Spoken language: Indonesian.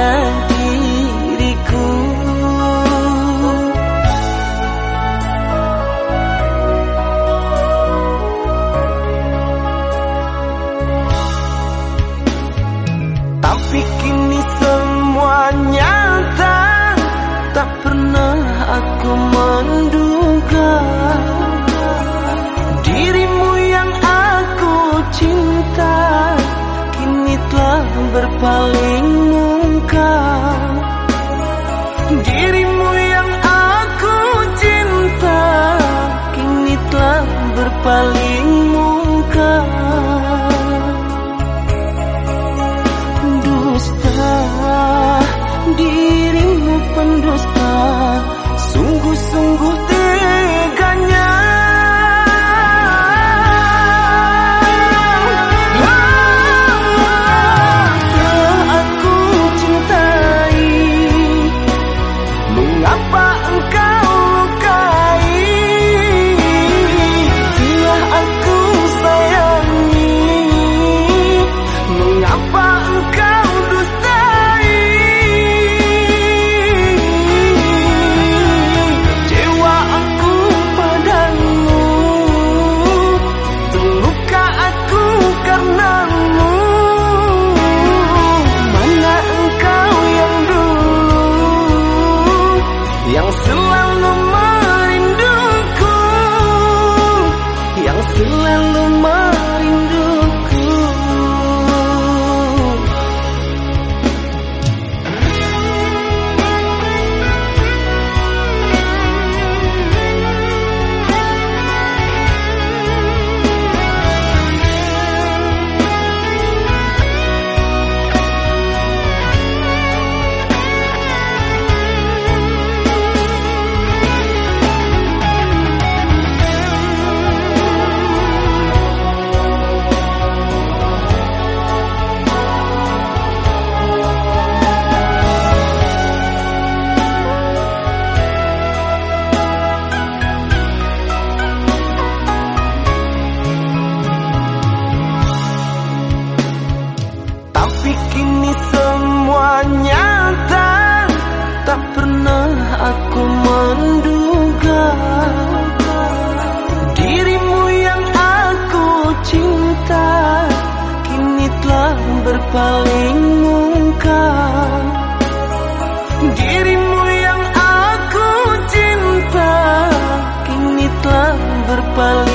dan diriku. Tapi kini semuanya tak Tak pernah aku menduga. Dirimu yang aku cinta Kini telah berpaling muka. Dusta Dirimu pendusta Sungguh-sungguh berpaling mungkar Dirimu yang aku cinta Kini telah berpaling